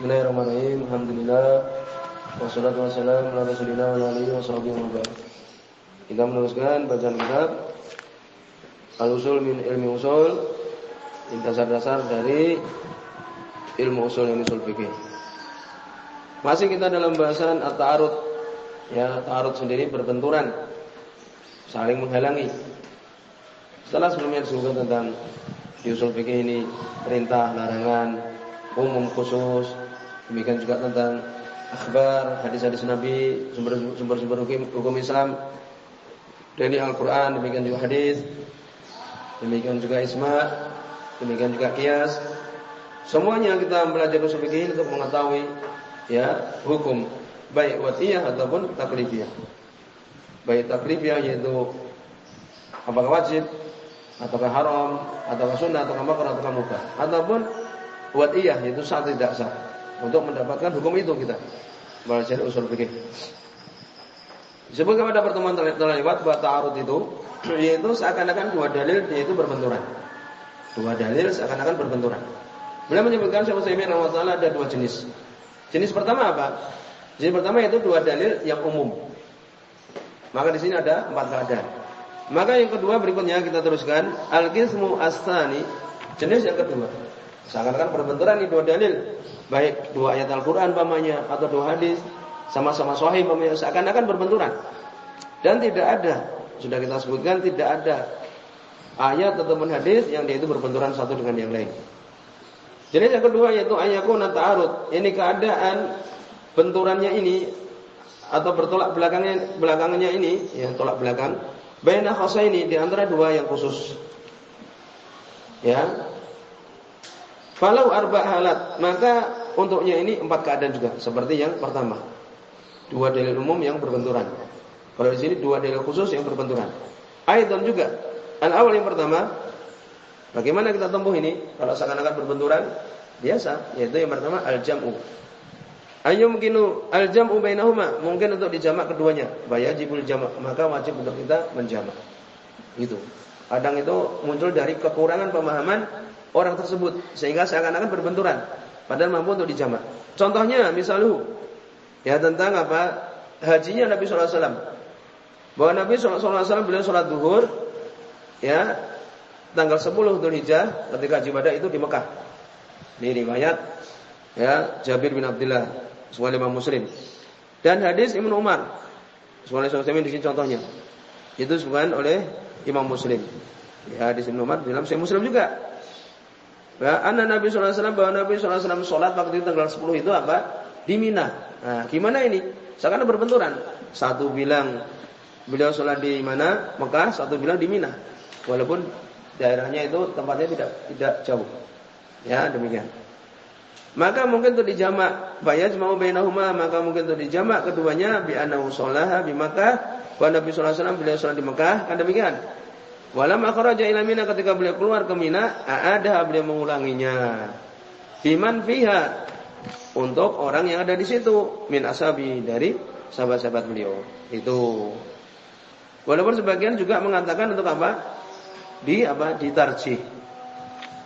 Bismillahirrahmanirrahim. Alhamdulillah. Wassalatu wassalamu ala Rasulillah wa alihi wa Kita meneruskan bacaan kitab Al-Usul min ilmi usul dasar-dasar dari ilmu usul yang usul fikih. Masih kita dalam bahasan at-ta'arud. Ya, ta'arud sendiri berbenturan. Saling menghalangi. Setelah sebelumnya disebutkan tentang di usul fikih ini perintah, larangan, umum khusus, demikian juga tentang akhbar, hadis-hadis Nabi, sumber-sumber hukum, hukum Islam dari Al-Qur'an, demikian juga hadis, demikian juga isma, demikian juga kias. Semuanya kita belajar usul fikih untuk mengetahui ya hukum baik watiyah ataupun taklifiyah. Baik taklifiyah yaitu apakah wajib ataukah haram ataukah sunnah ataukah makruh ataukah mubah ataupun buat iya itu sah tidak sah untuk mendapatkan hukum itu kita belajar usul fikih. Disebutkan pada pertemuan terlewat bahwa ta'arud itu yaitu seakan-akan dua dalil yaitu berbenturan. Dua dalil seakan-akan berbenturan. Beliau menyebutkan Syekh Utsaimin rahimahullah ada dua jenis. Jenis pertama apa? Jenis pertama yaitu dua dalil yang umum. Maka di sini ada empat keadaan. Maka yang kedua berikutnya kita teruskan al-qismu as-tsani, jenis yang kedua. Seakan-akan berbenturan ini dua dalil, baik dua ayat Al-Qur'an pamannya atau dua hadis sama-sama sahih pamannya seakan-akan berbenturan. Dan tidak ada, sudah kita sebutkan tidak ada ayat atau hadis yang dia itu berbenturan satu dengan yang lain. Jenis yang kedua yaitu ayakuna ta'arud. Ini keadaan benturannya ini atau bertolak belakangnya belakangnya ini, ya tolak belakang baina ini di antara dua yang khusus. Ya, Falau arba halat, maka untuknya ini empat keadaan juga, seperti yang pertama. Dua dalil umum yang berbenturan. Kalau di sini dua dalil khusus yang berbenturan. Aidan juga. Al awal yang pertama, bagaimana kita tempuh ini? Kalau seakan-akan berbenturan, biasa, yaitu yang pertama al jam'u. Ayo mungkin al jam'u bainahuma, mungkin untuk dijamak keduanya. Bayajibul jamak, maka wajib untuk kita menjamak. Itu. Kadang itu muncul dari kekurangan pemahaman orang tersebut sehingga seakan-akan berbenturan padahal mampu untuk dijamak. Contohnya misalnya ya tentang apa? hajinya Nabi sallallahu alaihi wasallam. Bahwa Nabi sallallahu alaihi wasallam beliau salat zuhur ya tanggal 10 Dzulhijjah ketika haji itu di Mekah. Ini riwayat ya Jabir bin Abdullah sebagai Imam Muslim. Dan hadis Ibnu Umar sebagai Imam di sini contohnya. Itu disebutkan oleh Imam Muslim. Ya hadis Ibnu Umar dalam Sahih Muslim juga. Anna Nabi sallallahu alaihi wasallam bahwa Nabi sallallahu alaihi wasallam salat waktu itu tanggal 10 itu apa? Di Mina. Nah, gimana ini? Seakan berbenturan. Satu bilang beliau sholat di mana? Mekah, satu bilang di Mina. Walaupun daerahnya itu tempatnya tidak tidak jauh. Ya, demikian. Maka mungkin untuk dijamak bayaj mau bainahuma, maka mungkin untuk dijamak keduanya bi annahu sholaha di Makkah, wa Nabi sallallahu alaihi wasallam beliau sholat di Mekah, kan demikian. Walam akhraja ila Mina ketika beliau keluar ke Mina, ada beliau mengulanginya. Biman fiha untuk orang yang ada di situ min asabi dari sahabat-sahabat beliau. Itu. Walaupun sebagian juga mengatakan untuk apa? Di apa? Ditarjih.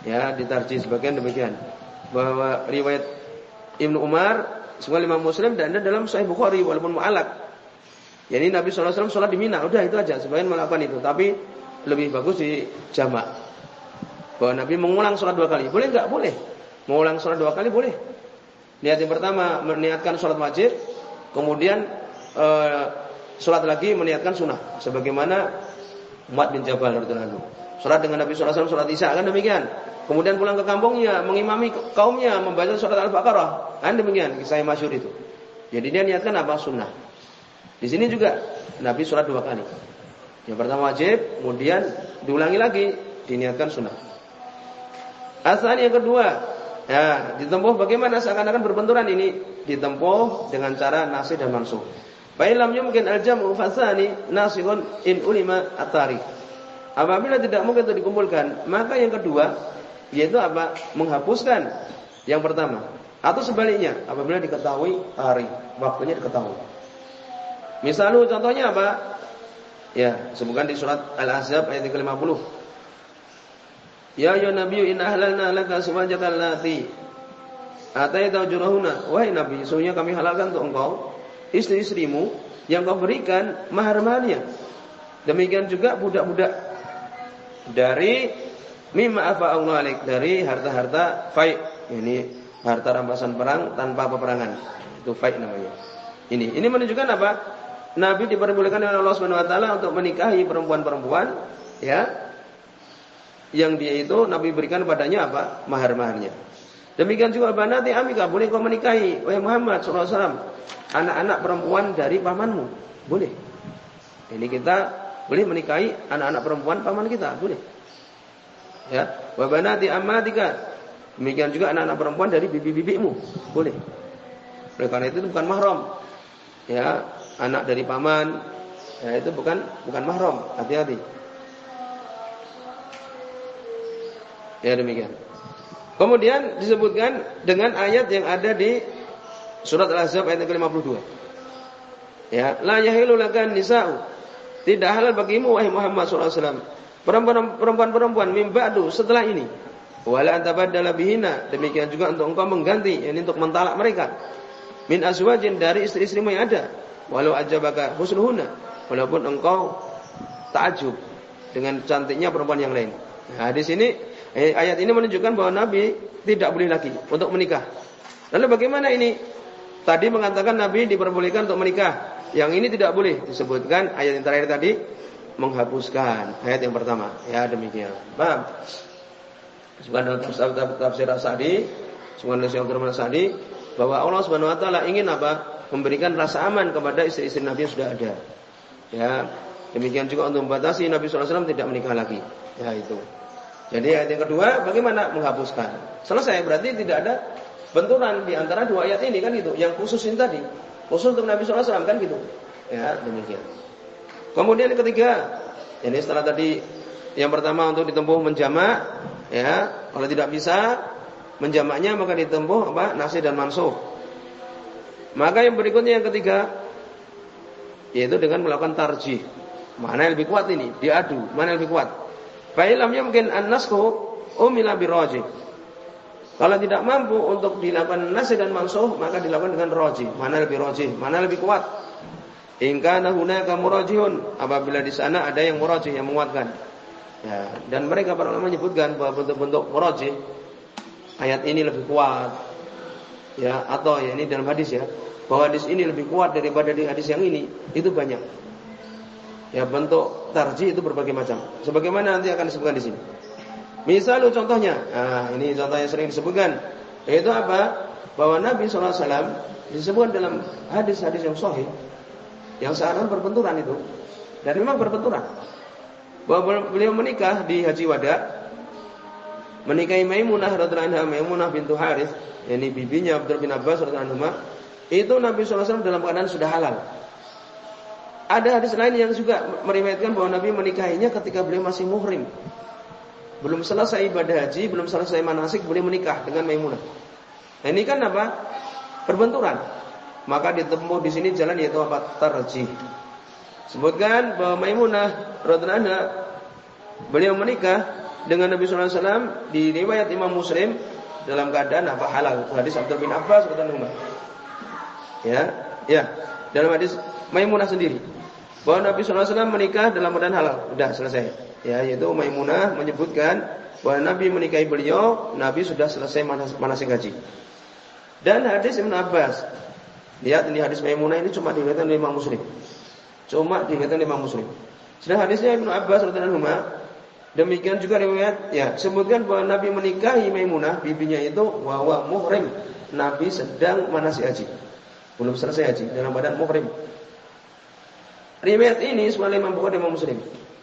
Ya, ditarjih sebagian demikian. Bahwa riwayat Ibnu Umar semua lima Muslim dan ada dalam Sahih Bukhari walaupun mu'alak. Jadi Nabi SAW sholat di Mina, udah itu aja. Sebagian melakukan itu. Tapi lebih bagus di jamak. Bahwa Nabi mengulang sholat dua kali. Boleh nggak? Boleh. Mengulang sholat dua kali boleh. Niat yang pertama meniatkan sholat wajib, kemudian e, sholat lagi meniatkan sunnah. Sebagaimana Umat bin Jabal radhiyallahu Sholat dengan Nabi SAW sholat isya kan demikian. Kemudian pulang ke kampungnya mengimami kaumnya membaca sholat al-baqarah kan demikian kisah yang masyur itu. Jadi dia niatkan apa sunnah. Di sini juga Nabi sholat dua kali. Yang pertama wajib, kemudian diulangi lagi, diniatkan sunnah. Asal yang kedua, ya ditempuh bagaimana seakan-akan berbenturan ini ditempuh dengan cara nasih dan mansuh. Ba'ilam mungkin al-jam'u fasani nasihun in ulima atari. Apabila tidak mungkin untuk dikumpulkan, maka yang kedua yaitu apa? Menghapuskan yang pertama. Atau sebaliknya, apabila diketahui hari, waktunya diketahui. Misalnya contohnya apa? Ya, sebutkan di surat Al-Ahzab ayat ke-50. Ya ya Nabi inna ahlalna laka azwajakal lati Ataita jurahuna, wahai Nabi, sungguhnya kami halalkan untuk engkau istri-istrimu yang kau berikan mahar-maharnya. Demikian juga budak-budak dari mimma afa Allah dari harta-harta faid. Ini harta rampasan perang tanpa peperangan. Itu faid namanya. Ini ini menunjukkan apa? Nabi diperbolehkan oleh Allah Subhanahu wa taala untuk menikahi perempuan-perempuan ya yang dia itu Nabi berikan padanya apa? mahar-maharnya. Demikian juga banati amika boleh kau menikahi wahai Muhammad SAW anak-anak perempuan dari pamanmu. Boleh. Ini kita boleh menikahi anak-anak perempuan paman kita, boleh. Ya, wa banati ammatika. Demikian juga anak-anak perempuan dari bibi-bibimu, boleh. Oleh karena itu bukan mahram. Ya, anak dari paman, ya itu bukan bukan mahram. Hati-hati. Ya demikian. Kemudian disebutkan dengan ayat yang ada di surat Al-Ahzab ayat ke-52. Ya, la yahilu lakan nisa'u. Tidak halal bagimu wahai Muhammad sallallahu alaihi wasallam. Perempuan-perempuan mimba'du setelah ini. Wala antabaddala bihina. Demikian juga untuk engkau mengganti, ini untuk mentalak mereka. Min azwajin dari istri-istrimu yang ada. Walau ajabaka husnuhuna. Walaupun engkau takjub dengan cantiknya perempuan yang lain. Nah, di sini Eh, ayat ini menunjukkan bahwa Nabi tidak boleh lagi untuk menikah. Lalu bagaimana ini? Tadi mengatakan Nabi diperbolehkan untuk menikah. Yang ini tidak boleh disebutkan ayat yang terakhir tadi menghapuskan ayat yang pertama. Ya demikian. Paham? Subhanahu tafsir Sa'di, subhanahu wa Sa'di bahwa Allah Subhanahu wa taala ingin apa? Memberikan rasa aman kepada istri-istri Nabi yang sudah ada. Ya, demikian juga untuk membatasi Nabi SAW tidak menikah lagi. Ya itu. Jadi ayat yang kedua bagaimana menghapuskan? Selesai berarti tidak ada benturan di antara dua ayat ini kan gitu. Yang khusus ini tadi khusus untuk Nabi SAW kan gitu. Ya demikian. Kemudian yang ketiga, ini setelah tadi yang pertama untuk ditempuh menjamak, ya kalau tidak bisa menjamaknya maka ditempuh apa nasi dan mansuh. Maka yang berikutnya yang ketiga yaitu dengan melakukan tarjih. Mana yang lebih kuat ini? Diadu, mana yang lebih kuat? Fa'ilam mungkin an-nasku umila biroji. Kalau tidak mampu untuk dilakukan nasi dan mansuh, maka dilakukan dengan roji. Mana lebih roji? Mana lebih kuat? Ingka nahuna kamu rojihun. Apabila di sana ada yang murajih yang menguatkan. Ya, dan mereka para ulama menyebutkan bahwa bentuk-bentuk murajih ayat ini lebih kuat. Ya, atau ya ini dalam hadis ya, bahwa hadis ini lebih kuat daripada di hadis yang ini, itu banyak. Ya bentuk tarji itu berbagai macam. Sebagaimana nanti akan disebutkan di sini. Misalnya contohnya, nah ini contoh yang sering disebutkan, yaitu apa? Bahwa Nabi SAW disebutkan dalam hadis-hadis yang sahih, yang seakan berbenturan itu, dan memang berbenturan. Bahwa beliau menikah di Haji Wada, menikahi Maimunah radhiallahu anha, Maimunah bintu Harith, ini bibinya Abdul bin Abbas radhiallahu anhu, itu Nabi SAW dalam keadaan sudah halal. Ada hadis lain yang juga meriwayatkan bahwa Nabi menikahinya ketika beliau masih muhrim. Belum selesai ibadah haji, belum selesai manasik, beliau menikah dengan Maimunah. Nah, ini kan apa? Perbenturan. Maka ditempuh di sini jalan yaitu apa? Tarjih. Sebutkan bahwa Maimunah radhiyallahu beliau menikah dengan Nabi sallallahu alaihi wasallam di riwayat Imam Muslim dalam keadaan apa halal. Hadis Abdul bin Abbas radhiyallahu Ya, ya. Dalam hadis Maimunah sendiri bahwa Nabi SAW menikah dalam keadaan halal. Sudah selesai. Ya, yaitu Maimunah menyebutkan bahwa Nabi menikahi beliau, Nabi sudah selesai manasik haji. Dan hadis Ibn Abbas. Lihat ini hadis Maimunah ini cuma diriwayatkan oleh Imam Muslim. Cuma diriwayatkan oleh Imam Muslim. Sedang hadisnya Ibn Abbas radhiyallahu Demikian juga riwayat ya sebutkan bahwa Nabi menikahi Maimunah bibinya itu wawa muhrim. Nabi sedang manasik haji. Belum selesai haji dalam badan muhrim. Riwayat ini semua Imam Bukhari Imam Muslim.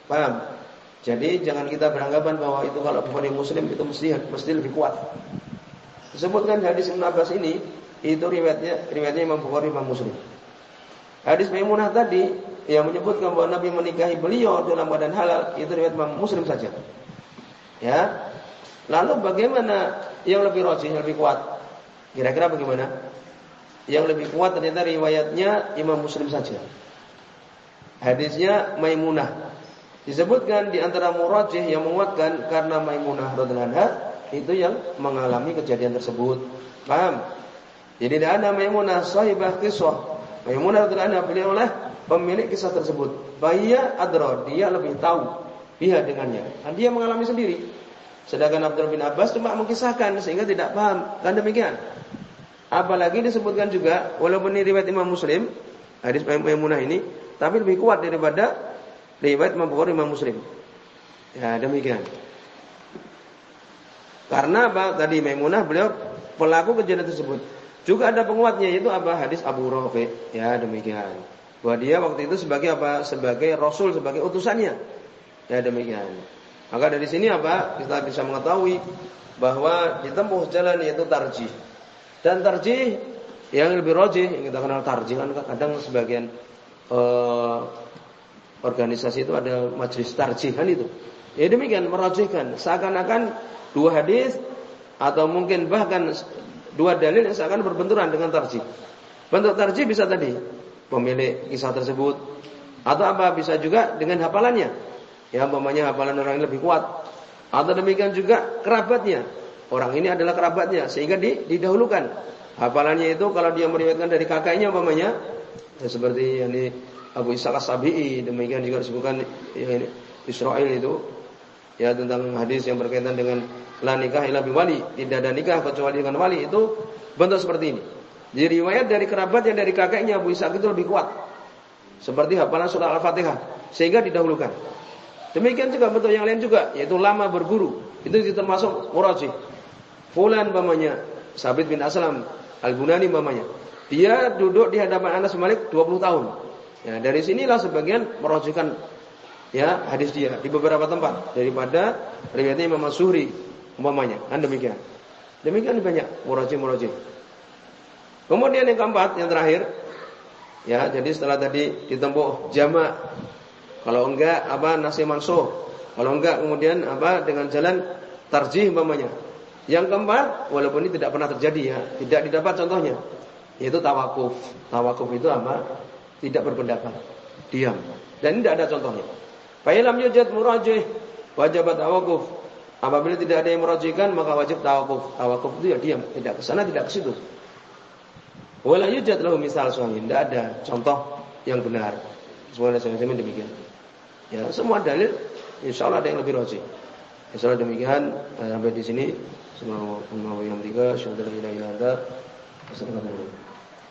Paham? Jadi jangan kita beranggapan bahwa itu kalau Bukhari Muslim itu mesti mesti lebih kuat. Disebutkan hadis Ibnu Abbas ini itu riwayatnya riwayatnya Imam Bukhari Imam Muslim. Hadis Maimunah tadi yang menyebutkan bahwa Nabi menikahi beliau dalam badan halal itu riwayat Imam Muslim saja. Ya. Lalu bagaimana yang lebih rajih, lebih kuat? Kira-kira bagaimana? Yang lebih kuat ternyata riwayatnya Imam Muslim saja. Hadisnya Maimunah. Disebutkan di antara murajih yang menguatkan karena Maimunah radhiyallahu anha itu yang mengalami kejadian tersebut. Paham? Jadi tidak ada Maimunah sahibah kisah. Maimunah tidak ada beliau lah pemilik kisah tersebut. Bahia adro, dia lebih tahu dia dengannya. Dan dia mengalami sendiri. Sedangkan Abdul bin Abbas cuma mengisahkan sehingga tidak paham. Dan demikian. Apalagi disebutkan juga walaupun ini riwayat Imam Muslim, hadis Maimunah ini, tapi lebih kuat daripada riwayat Imam Bukhari Imam Muslim. Ya, demikian. Karena apa? Tadi Maimunah beliau pelaku kejadian tersebut. Juga ada penguatnya yaitu apa? Hadis Abu Rafi. Ya, demikian. Bahwa dia waktu itu sebagai apa? Sebagai rasul, sebagai utusannya. Ya, demikian. Maka dari sini apa? Kita bisa mengetahui bahwa ditempuh jalan yaitu tarjih. Dan tarjih yang lebih rojih yang kita kenal tarjih kan kadang sebagian uh, organisasi itu ada majelis tarjihan itu. Ya demikian merojihkan seakan-akan dua hadis atau mungkin bahkan dua dalil yang seakan berbenturan dengan tarjih. Bentuk tarjih bisa tadi pemilik kisah tersebut atau apa bisa juga dengan hafalannya. Ya, umpamanya hafalan orang yang lebih kuat. Atau demikian juga kerabatnya. Orang ini adalah kerabatnya sehingga didahulukan. Hafalannya itu kalau dia meriwayatkan dari kakaknya umpamanya ya seperti yang di Abu Ishaq As-Sabi'i, demikian juga disebutkan ya ini Israel itu ya tentang hadis yang berkaitan dengan la nikah illa wali, tidak ada nikah kecuali dengan wali itu bentuk seperti ini. Jadi riwayat dari kerabat yang dari kakeknya Abu Ishaq itu lebih kuat. Seperti hafalan surah Al-Fatihah sehingga didahulukan. Demikian juga bentuk yang lain juga, yaitu lama berguru. Itu termasuk murajih. Fulan mamanya, Sabit bin Aslam, Al-Bunani mamanya. Dia duduk di hadapan Anas Malik 20 tahun. Ya, dari sinilah sebagian merojihkan ya hadis dia di beberapa tempat daripada riwayatnya Imam Suhri umpamanya. Kan demikian. Demikian banyak murajih-murajih. Kemudian yang keempat, yang terakhir, ya jadi setelah tadi ditempuh jamak kalau enggak apa nasi mansuh. Kalau enggak kemudian apa dengan jalan tarjih umpamanya. Yang keempat, walaupun ini tidak pernah terjadi ya, tidak didapat contohnya, yaitu tawakuf. Tawakuf itu apa? Tidak berpendapat, diam. Dan tidak ada contohnya. Fa'ilam yujad murajih, wajib tawakuf. Apabila tidak ada yang merajihkan, maka wajib tawakuf. Tawakuf itu ya diam, tidak ke sana, tidak ke situ. Wala yujad lahu misal suami, tidak ada contoh yang benar. Semuanya saya demikian. Ya, semua dalil insya Allah ada yang lebih rajih. Insya Allah demikian sampai di sini. Semua yang tiga, ilahi anda. Assalamualaikum.